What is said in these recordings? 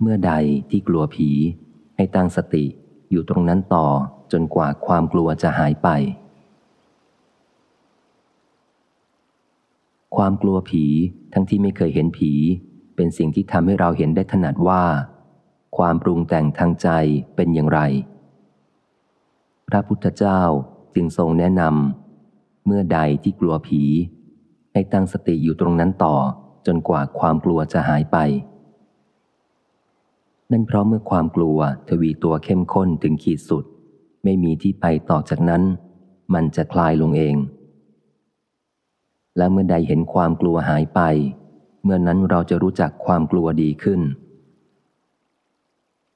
เมื่อใดที่กลัวผี ให้ตั้งสติอยู่ตรงนั้นต่อจนกว่าความกลัวจะหายไป ความกลัวผีทั้งที่ไม่เคยเห็นผี เป็นสิ่งที่ทำให้เราเห็นได้ถนัดว่า ความปรุงแต่งทางใจเป็นอย่างไร พระพุทธเจ้าจึงทรงแนะนำเมื่อใดที่กลัวผี ให้ตั้งสติอยู่ตรงนั้นต่อจนกว่าความกลัวจะหายไป นั่นเพราะเมื่อความกลัวทวีตัวเข้มข้นถึงขีดสุด ไม่มีที่ไปต่อจากนั้น มันจะคลายลงเอง และเมื่อใดเห็นความกลัวหายไป เมื่อนั้นเราจะรู้จักความกลัวดีขึ้น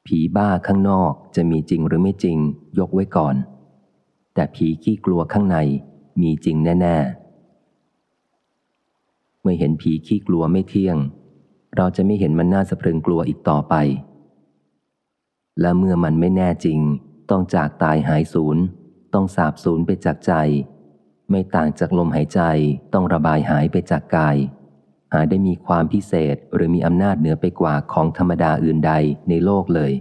ผีบ้าข้างนอกจะมีจริงหรือไม่จริง ยกไว้ก่อน แต่ผีขี้กลัวข้างในมีจริงแน่ ๆ เมื่อเห็นผีขี้กลัวไม่เที่ยง เราจะไม่เห็นมันน่าสะพรึงกลัวอีกต่อไป และเมื่อมันไม่แน่จริง ต้องจากตายหายสูญต้องสาบสูญไปจากใจ ไม่ต่างจากลมหายใจต้องระบายหายไปจากกาย หาได้มีความพิเศษหรือมีอำนาจเหนือไปกว่าของธรรมดาอื่นใดในโลกเลย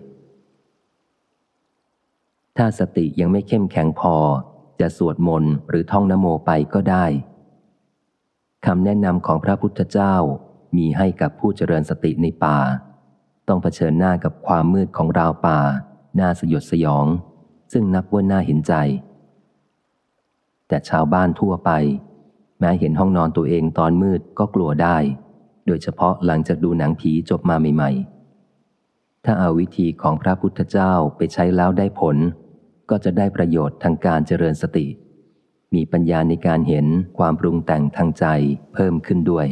ถ้าสติยังไม่เข้มแข็งพอ จะสวดมนต์หรือท่องนโมไปก็ได้คำแนะนำของพระพุทธเจ้ามีให้กับผู้เจริญสติในป่า ต้องเผชิญหน้ากับความมืดของราวป่า น่าสยดสยอง ซึ่งนับว่าน่าเห็นใจ แต่ชาวบ้านทั่วไป แม้เห็นห้องนอนตัวเองตอนมืดก็กลัวได้ โดยเฉพาะหลังจากดูหนังผีจบมาใหม่ ๆ ถ้าเอาวิธีของพระพุทธเจ้าไปใช้แล้วได้ผล ก็จะได้ประโยชน์ทางการเจริญสติ มีปัญญาในการเห็นความปรุงแต่งทางใจเพิ่มขึ้นด้วย